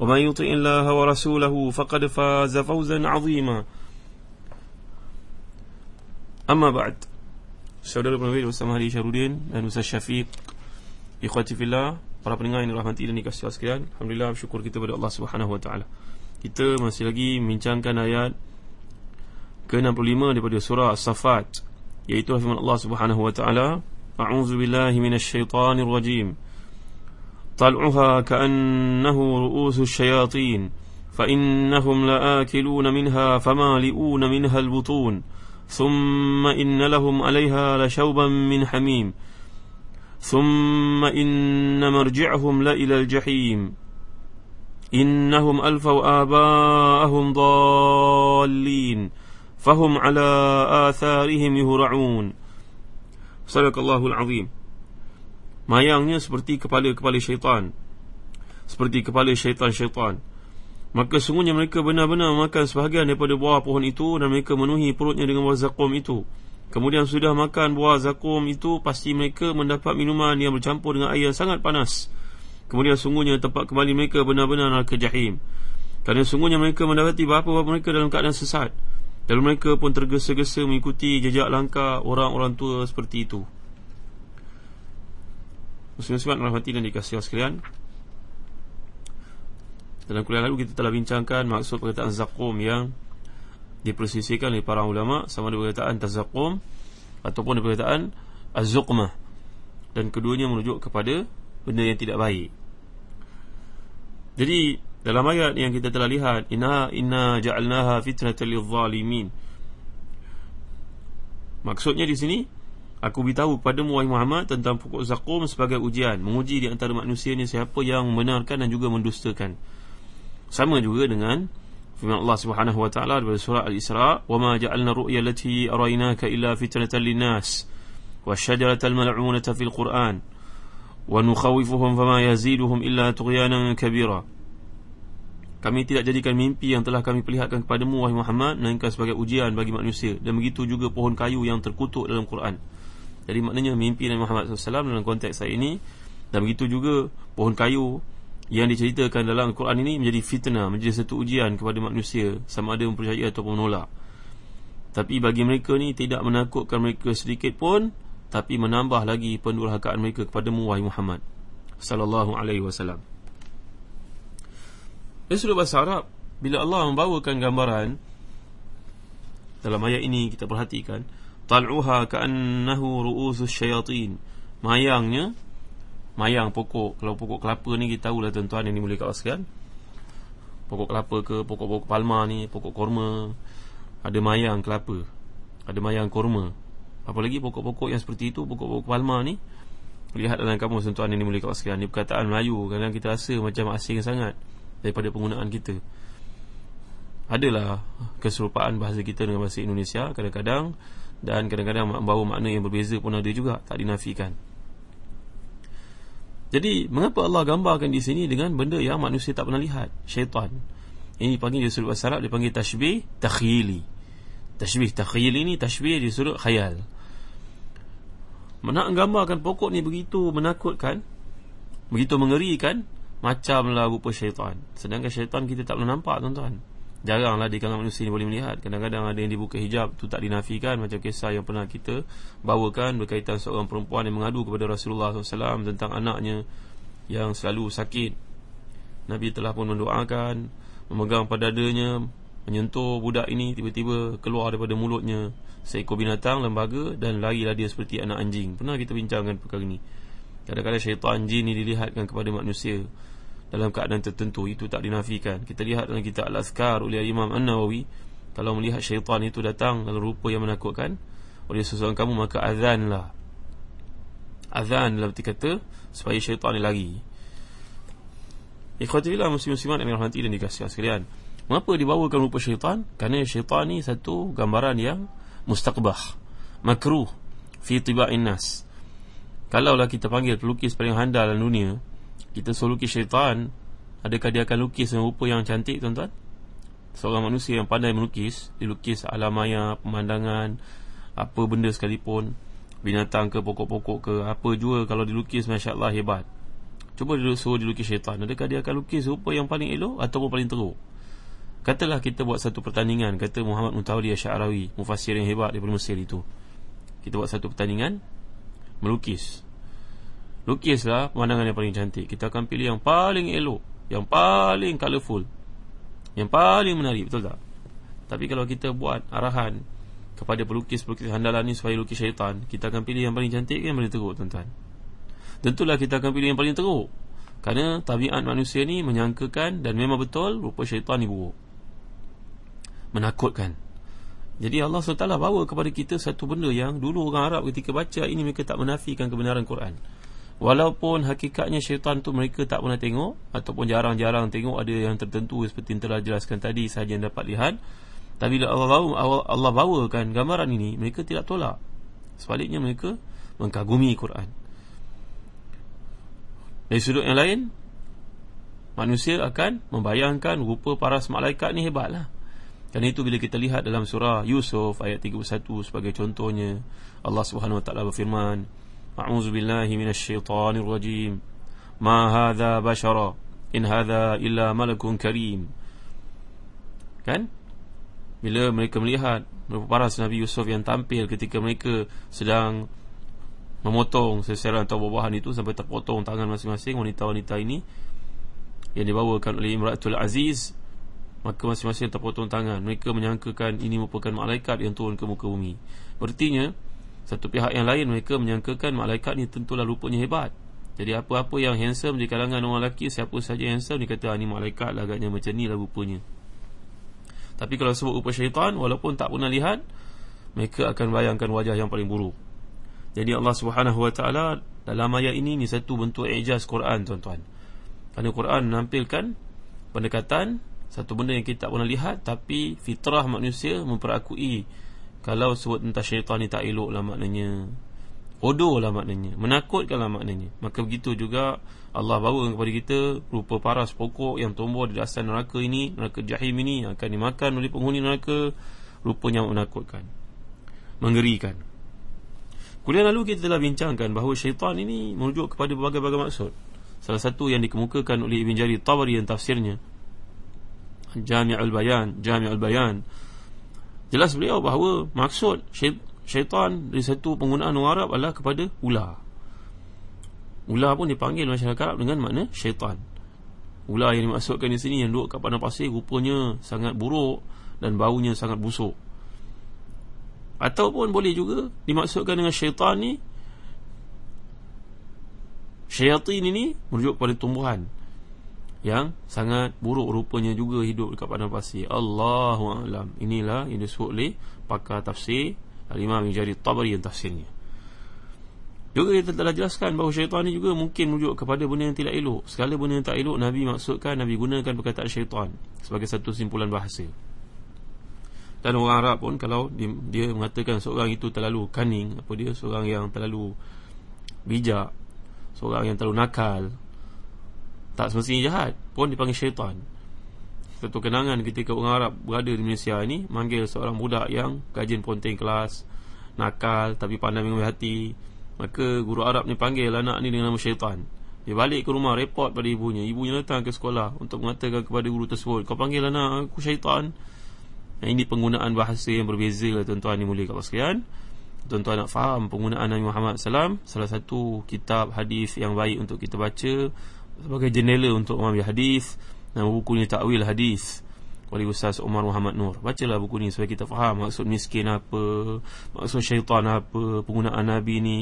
ومن يطع الله ورسوله فقد فاز فوزا عظيما أما بعد Saudara penerbit bersama Hadi Syarudin dan Ustaz Syafiq Ikhwati Fillah Para pendengar yang dirahmati dan dikasih Allah sekalian Alhamdulillah bersyukur kita kepada Allah Subhanahu Wa Taala. Kita masih lagi membincangkan ayat ke-65 daripada surah As-Safat Iaitu firman Allah Subhanahu Wa Taala. A'udzu billahi minasyaitonir rajim طلعها كأنه رؤوس الشياطين فإنهم لآكلون منها فمالئون منها البطون ثم إن لهم عليها لشوبا من حميم ثم إن مرجعهم لإلى الجحيم. إنهم ألفوا آباءهم ضالين فهم على آثارهم يهرعون. صدق الله العظيم. Mayangnya seperti kepala-kepala syaitan. Seperti kepala syaitan-syaitan Maka sungguhnya mereka benar-benar makan sebahagian daripada buah pohon itu Dan mereka menuhi perutnya dengan buah zakum itu. Kemudian sudah makan buah zakum itu Pasti mereka mendapat minuman yang bercampur dengan air yang sangat panas. Kemudian sungguhnya tempat kembali mereka benar-benar ke jahim. Kerana sungguhnya mereka mendapati bapa-bapa mereka dalam keadaan sesat. Dan mereka pun tergesa-gesa mengikuti jejak langkah orang-orang tua seperti itu Muslim-muslimat rahmati dan dikasih sekalian Dalam kuliah lalu kita telah bincangkan maksud perkataan zakum yang Dipersisikan oleh para ulama Sama ada perkataan tazakum Ataupun ada perkataan az-zuqmah. Dan keduanya merujuk kepada benda yang tidak baik. Jadi dalam ayat yang kita telah lihat Inna inna ja'alnaha fitnatan lidh-dhalimin Maksudnya di sini Aku beritahu kepada wahai Muhammad tentang pokok zakum sebagai ujian. Menguji di antara manusia ni siapa yang membenarkan dan juga mendustakan. Sama juga dengan firman Allah Subhanahu wa taala dalam surah Al-Isra wa ma ja'alna ru'ya allati araynaka illa fitnatan linnas wasyajarata al-mal'unata fil Qur'an wa nukhawifuhum fama yaziduhum illa tughyanan kabira. Kami tidak jadikan mimpi yang telah kami perlihatkan kepadamu wahai Muhammad melainkan sebagai ujian bagi manusia. Dan begitu juga pohon kayu yang terkutuk dalam Quran jadi maknanya mimpi Nabi Muhammad SAW dalam konteks saya ini Dan begitu juga pohon kayu Yang diceritakan dalam Al-Quran ini menjadi fitnah Menjadi satu ujian kepada manusia Sama ada mempercayai ataupun menolak. Tapi bagi mereka ni tidak menakutkan mereka sedikit pun Tapi menambah lagi pendurhakaan mereka kepada Wahai Muhammad Sallallahu alaihi wasallam. Ini sudah bahasa Arab Bila Allah membawakan gambaran Dalam ayat ini kita perhatikan tal'uha ka'annahu ru'usus syayatin. Mayangnya mayang pokok kalau pokok kelapa ni kita tahulah tuan-tuan yang dimuliakan sekalian. Pokok kelapa ke pokok-pokok palma ni pokok korma ada mayang kelapa ada mayang korma. Apalagi pokok-pokok yang seperti itu pokok-pokok palma ni lihat dalam kamus tuan-tuan yang dimuliakan sekalian. Ni perkataan Melayu kadang kita rasa macam asing sangat daripada penggunaan kita. Adalah keserupaan bahasa kita dengan bahasa Indonesia kadang-kadang dan kadang-kadang membawa makna yang berbeza pun ada juga tak dinafikan. Jadi mengapa Allah gambarkan di sini dengan benda yang manusia tak pernah lihat? Syaitan. Ini panggil di bahasa Arab dipanggil tashbih takhyili tashbih takhyili ni tashbih di surah khayal. Nak gambarkan pokok ni begitu menakutkan begitu mengerikan macamlah rupa syaitan. Sedangkan syaitan kita tak pernah nampak tuan-tuan Jaranglah di kalangan manusia ni boleh melihat. Kadang-kadang ada yang dibuka hijab Itu tak dinafikan. Macam kisah yang pernah kita Bawakan berkaitan seorang perempuan Yang mengadu kepada Rasulullah SAW Tentang anaknya Yang selalu sakit. Nabi telah pun mendoakan Memegang pada dadanya menyentuh budak ini tiba-tiba keluar daripada mulutnya seekor binatang lembaga dan larilah dia seperti anak anjing. Pernah kita bincangkan perkara ini? Kadang-kadang syaitan jin ini dilihatkan kepada manusia dalam keadaan tertentu itu tak dinafikan kita lihat dalam kitab Al-Azkar oleh Imam An-Nawawi kalau melihat syaitan itu datang dalam rupa yang menakutkan oleh seseorang kamu maka azanlah azan dalam arti kata supaya syaitan ini lari Ikhwatillah muslim-muslimat yang dirahmati dan dikasihi sekalian Mengapa dibawakan rupa syaitan? Kerana syaitan ni satu gambaran yang mustaqbah, makruh fi tiba'in nas. Kalaulah kita panggil pelukis paling handal dalam dunia, kita suruh lukis syaitan, adakah dia akan lukis dengan rupa yang cantik tuan-tuan? Seorang manusia yang pandai melukis, dilukis alam maya, pemandangan, apa benda sekalipun, binatang ke pokok-pokok ke, apa jua kalau dilukis masya-Allah hebat. Cuba dia suruh dilukis syaitan, adakah dia akan lukis rupa yang paling elok ataupun paling teruk? Katalah kita buat satu pertandingan Kata Muhammad Muntawli Asy'arawi Mufassir yang hebat daripada Mesir itu Kita buat satu pertandingan Melukis Lukislah pemandangan yang paling cantik Kita akan pilih yang paling elok Yang paling colourful Yang paling menarik, betul tak? Tapi kalau kita buat arahan Kepada pelukis-pelukis handalan ni Supaya lukis syaitan Kita akan pilih yang paling cantik Yang paling teruk, tuan-tuan Tentulah kita akan pilih yang paling teruk Kerana tabiat manusia ni menyangkakan Dan memang betul Rupa syaitan ni buruk menakutkan. Jadi Allah SWT bawa kepada kita satu benda yang dulu orang Arab ketika baca ini mereka tak menafikan kebenaran Quran. Walaupun hakikatnya syaitan tu mereka tak pernah tengok ataupun jarang-jarang tengok ada yang tertentu seperti yang telah jelaskan tadi sahaja yang dapat lihat. Tapi bila Allah bawa, Allah bawakan gambaran ini mereka tidak tolak. Sebaliknya mereka mengkagumi Quran. Dari sudut yang lain manusia akan membayangkan rupa para malaikat ni hebatlah. Kerana itu bila kita lihat dalam surah Yusuf ayat 31 sebagai contohnya Allah Subhanahu wa taala berfirman A'udzu billahi minasyaitonir rajim. Ma hadza bashara in hadza illa malakun karim. Kan? Bila mereka melihat para Nabi Yusuf yang tampil ketika mereka sedang memotong seseran atau buah-buahan itu sampai terpotong tangan masing-masing wanita-wanita ini yang dibawakan oleh Imratul Aziz Maka masing-masing terpotong tangan. Mereka menyangkakan ini merupakan malaikat yang turun ke muka bumi. Berartinya Satu pihak yang lain mereka menyangkakan malaikat ini tentulah rupanya hebat. Jadi apa-apa yang handsome di kalangan orang lelaki Siapa saja handsome dia kata ah, ini malaikat lah agaknya macam ni lah rupanya. Tapi kalau sebut rupa syaitan Walaupun tak pernah lihat Mereka akan bayangkan wajah yang paling buruk. Jadi Allah subhanahu wa ta'ala Dalam ayat ini Ini satu bentuk ijaz Quran tuan-tuan. Kerana Quran menampilkan Pendekatan satu benda yang kita tak pernah lihat Tapi fitrah manusia memperakui Kalau sebut tentang syaitan ni tak elok lah maknanya. Bodoh lah maknanya. Menakutkan lah maknanya. Maka begitu juga Allah bawa kepada kita Rupa paras pokok yang tumbuh di dasar neraka ini Neraka jahim ini Akan dimakan oleh penghuni neraka Rupanya menakutkan Mengerikan. Kuliah lalu kita telah bincangkan bahawa syaitan ini Merujuk kepada berbagai-bagai maksud. Salah satu yang dikemukakan oleh Ibn Jari Tabari dan tafsirnya Jami'ul Bayan Jami'ul Bayan Jelas beliau bahawa Maksud syaitan Dari satu penggunaan orang Arab adalah kepada ular. Ular pun dipanggil masyarakat Arab Dengan makna syaitan. Ular yang dimaksudkan di sini Yang duduk kat padang pasir Rupanya sangat buruk Dan baunya sangat busuk. Ataupun boleh juga Dimaksudkan dengan syaitan ni Syaitan ini Merujuk kepada tumbuhan yang sangat buruk rupanya juga hidup dekat padang pasir. Allahu a'lam. Inilah yang disebut oleh pakar tafsir Al-Imam Jari Tabari yang tafsirnya. Juga kita telah jelaskan bahawa syaitan ini juga mungkin merujuk kepada benda yang tidak elok. Segala benda yang tak elok Nabi maksudkan Nabi gunakan perkataan syaitan sebagai satu simpulan bahasa. Dan orang Arab pun kalau dia mengatakan seorang itu terlalu cunning, apa dia seorang yang terlalu bijak, seorang yang terlalu nakal, tak semestinya jahat pun dipanggil syaitan. Satu kenangan ketika orang Arab berada di Malaysia ini manggil seorang budak yang kajian ponteng kelas nakal tapi pandai mengambil hati. Maka guru Arab ni panggil anak ni dengan nama syaitan. Dia balik ke rumah report pada ibunya. Ibunya datang ke sekolah untuk mengatakan kepada guru tersebut kau panggil anak aku syaitan. Ini penggunaan bahasa yang berbeza lah tuan-tuan ni mulia. Kat sekalian tuan-tuan nak faham penggunaan Nabi Muhammad SAW salah satu kitab hadis yang baik untuk kita baca sebagai jendela untuk mengambil hadis nama bukunya takwil hadis oleh Ustaz Omar Muhammad Nur. Bacalah buku ni supaya kita faham maksud miskin apa, maksud syaitan apa, penggunaan Nabi ni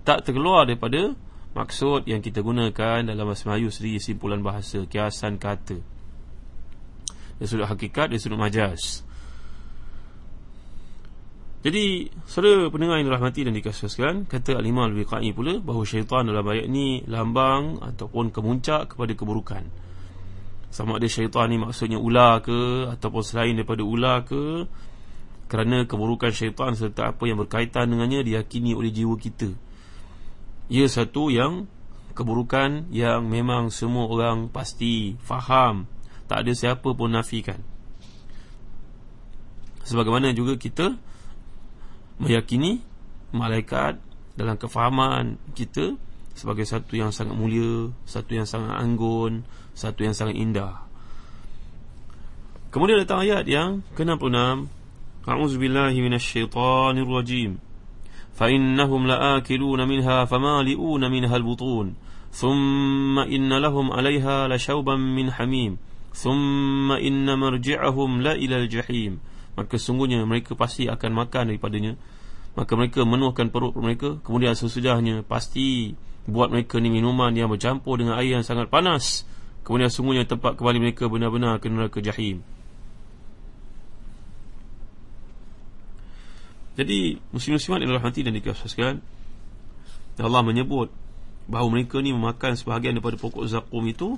tak terkeluar daripada maksud yang kita gunakan dalam bahasa Melayu sendiri simpulan bahasa, kiasan kata. Dari sudut hakikat, dari sudut majas. Jadi, saudara pendengar yang dirahmati dan dikasihkan, kata Al-Imam Al-Biqai pula bahawa syaitan dalam ayat ni lambang ataupun kemuncak kepada keburukan. Sama ada syaitan ni maksudnya ular ke ataupun selain daripada ular ke kerana keburukan syaitan serta apa yang berkaitan dengannya diyakini oleh jiwa kita. Ia satu yang keburukan yang memang semua orang pasti faham. Tak ada siapa pun nafikan. Sebagaimana juga kita meyakini malaikat dalam kefahaman kita sebagai satu yang sangat mulia, satu yang sangat anggun, satu yang sangat indah. Kemudian datang ayat yang ke-66. A'udzubillahi minasyaitonirrajim. Fa innahum la'akiluna minha famali'una minha al-butun. Thumma inna lahum 'alayha lashawban min hamim. Thumma inna marji'ahum la ila al-jahim. Maka sungguhnya mereka pasti akan makan daripadanya. Maka mereka menuhkan perut mereka. Kemudian sesudahnya Pasti buat mereka ni minuman yang bercampur dengan air yang sangat panas. Kemudian sungguhnya tempat kembali mereka benar-benar ke neraka jahim. Jadi muslim-muslimat yang dirahmati dan dikasihkan Allah menyebut bahawa mereka ni memakan sebahagian daripada pokok zakum itu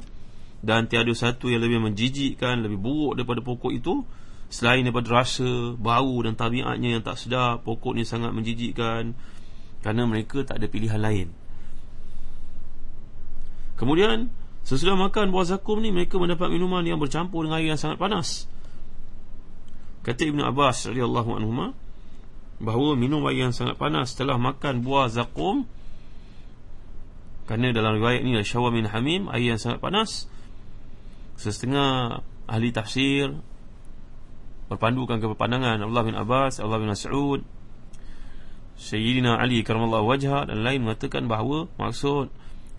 dan tiada satu yang lebih menjijikkan lebih buruk daripada pokok itu selain daripada rasa bau dan tabiatnya yang tak sedap pokok ni sangat menjijikkan kerana mereka tak ada pilihan lain. Kemudian Sesudah makan buah zakum ni Mereka mendapat minuman yang bercampur dengan air yang sangat panas. Kata Ibn Abbas radhiyallahu anhu Bahawa minum air yang sangat panas Setelah makan buah zakum Kerana dalam riwayat ni Syawah min hamim Air yang sangat panas. Sesetengah ahli tafsir Berpandukan ke pandangan Allah bin Abbas Allah bin Mas'ud Sayyidina Ali karamallahu wajah Dan lain mengatakan bahawa Maksud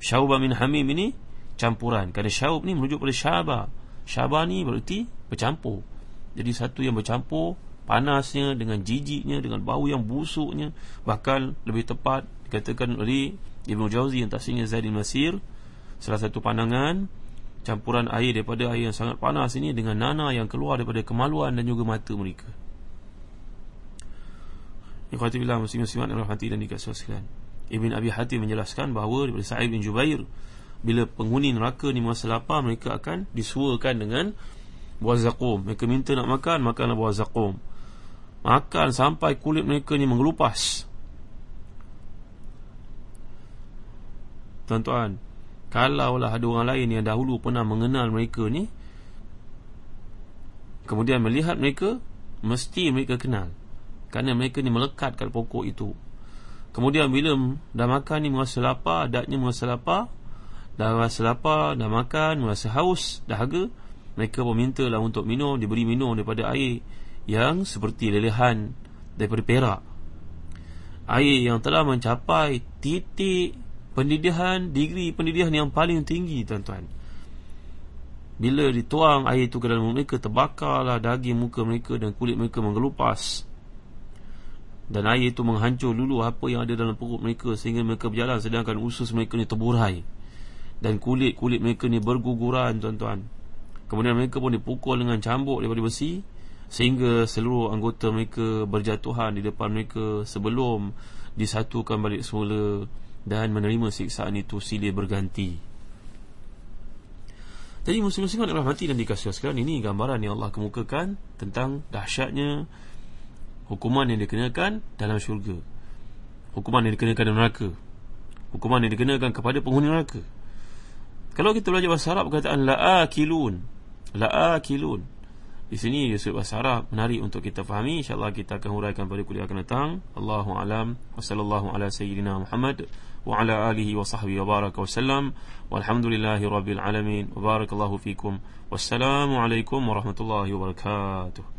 Syauba min hamim ini campuran. Kerana syaub ni merujuk pada syaba. Syaba ni berarti bercampur. Jadi satu yang bercampur Panasnya dengan jijiknya Dengan bau yang busuknya Bahkan lebih tepat Dikatakan oleh Ibn Jauzi yang taksirnya Zaidin Masir Salah satu pandangan Campuran air daripada air yang sangat panas ini Dengan nana yang keluar daripada kemaluan Dan juga mata mereka. Ikhwatibillah muslim-muslimat dan rahmati dan dikasih Ibn Abi Hatim menjelaskan bahawa daripada Sa'id bin Jubair bila penghuni neraka ni masa lapar mereka akan disuakan dengan buah zakum. Mereka minta nak makan makanlah buah zakum. Makan sampai kulit mereka ni mengelupas. Tuan-tuan kalaulah ada orang lain yang dahulu pernah mengenal mereka ni kemudian melihat mereka mesti mereka kenal. Kerana mereka ni melekat kat pokok itu. Kemudian bila dah makan ni merasa lapar Adatnya merasa lapar Dah merasa lapar, dah makan, merasa haus, dahaga Mereka pun minta lah untuk minum Diberi minum daripada air Yang seperti lelehan daripada perak. Air yang telah mencapai titik pendidihan Degree pendidihan yang paling tinggi tuan-tuan. Bila dituang air itu ke dalam mereka Terbakarlah daging muka mereka dan kulit mereka mengelupas dan air itu menghancur dulu apa yang ada dalam perut mereka sehingga mereka berjalan. Sedangkan usus mereka ni terburai. Dan kulit-kulit mereka ni berguguran tuan-tuan. Kemudian mereka pun dipukul dengan cambuk daripada besi sehingga seluruh anggota mereka berjatuhan di depan mereka sebelum disatukan balik semula dan menerima siksaan itu silih berganti. Jadi muslim-muslim adalah mati dan dikasih sekarang ini gambaran yang Allah kemukakan tentang dahsyatnya hukuman yang dikenakan dalam syurga. Hukuman yang dikenakan dalam neraka. Hukuman yang dikenakan kepada penghuni neraka. Kalau kita belajar bahasa Arab perkataan la'akilun. La'akilun di sini disebut bahasa Arab menarik untuk kita fahami. Insyaallah kita akan huraikan pada kuliah akan datang. Allahu alam. Wasallallahu ala sayyidina Muhammad wa ala alihi wa sahbihi wa baraka wa sallam. Walhamdulillahi rabbil alamin. Wa barakallahu fikum. Wassalamu alaikum warahmatullahi wabarakatuh